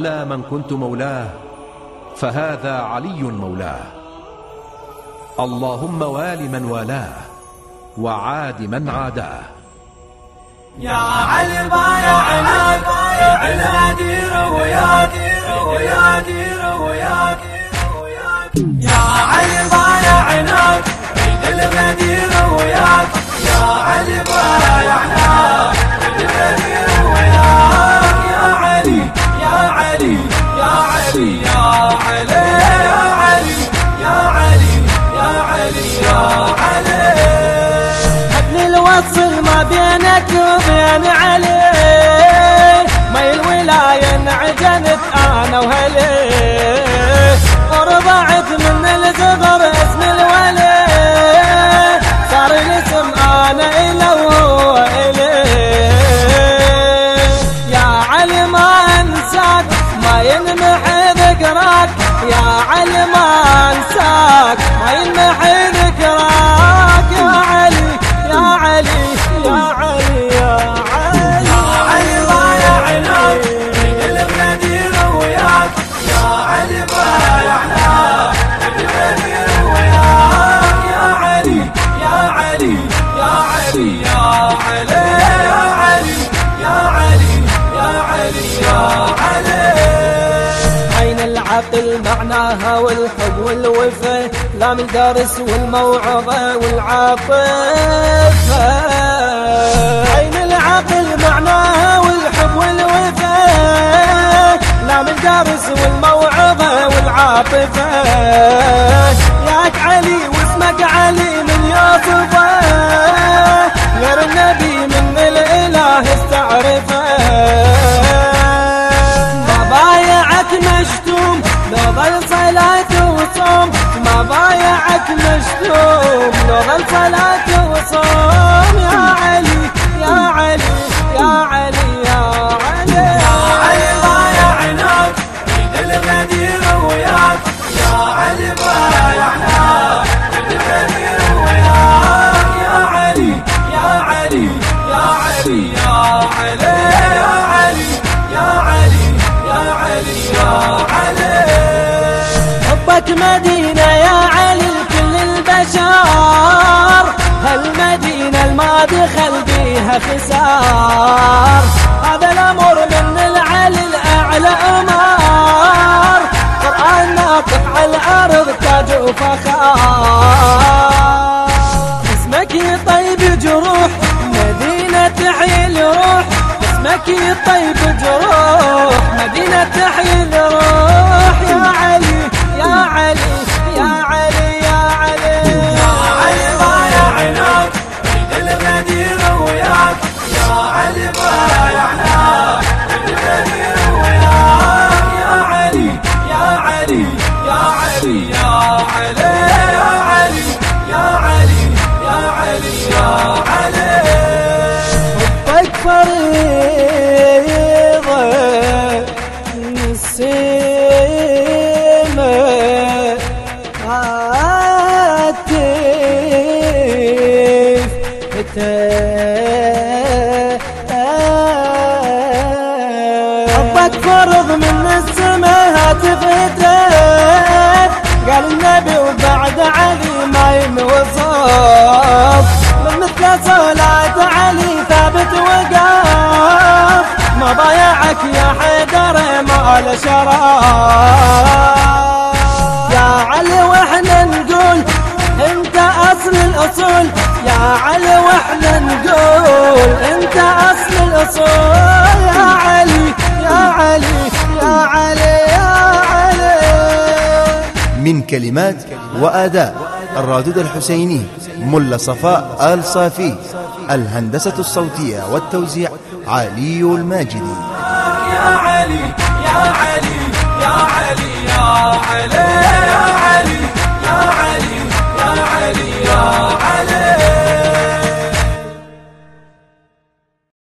ألا من كنت مولاه فهذا علي مولاه. اللهم وال من والاه وعاد من عاداه. يا علي بايع عناد عنادي روياتي روياتي روياتي يا بينك وبين علي. ما الولاية انعجنت أنا وهلي. ورضعت من الزغر اسم الولي. صار الاسم أنا إله وهو إلي يا علي ما أنساك ما ينمحي ذكراك. يا علي ما أنساك ما ينمحي معناها والحب والوفا لام الدرس والموعظة والعاطفة. عين العقل؟ معناها والحب والوفا. لام الدرس والموعظة والعاطفة. ياك علي واسمك علي من يوصفه بايعك مشتوم لو ظل صلاة وصوم. يا علي يا علي يا علي يا علي. يا علي بايع عناد عيد المدينة وياك. يا علي بايع عناد عيد المدينة وياك. يا علي يا علي يا علي يا علي. يا علي يا علي يا علي يا علي. هالمدينة الماضي خل بيها خسار. هذا الأمر من العلي الأعلى أمار. قرآن ناطق على الأرض تاج وفخار اسمك يطيب جروح مدينة تحيي الروح اسمك يطيب جروح مدينة تحيي الروح فرض من السماء هتف قال النبي وبعد علي ما ينوصف. من مثل صلاة علي ثابت وقف ما ضيعك يا حيدر ما شرف. يا علي وإحنا نقول انت أصل الأصول. يا علي وإحنا نقول انت أصل الأصول. من كلمات وأداء الرادود الحسيني ملا صفاء آل صافي الهندسة الصوتية والتوزيع علي الماجدي. يا علي يا علي يا علي يا علي.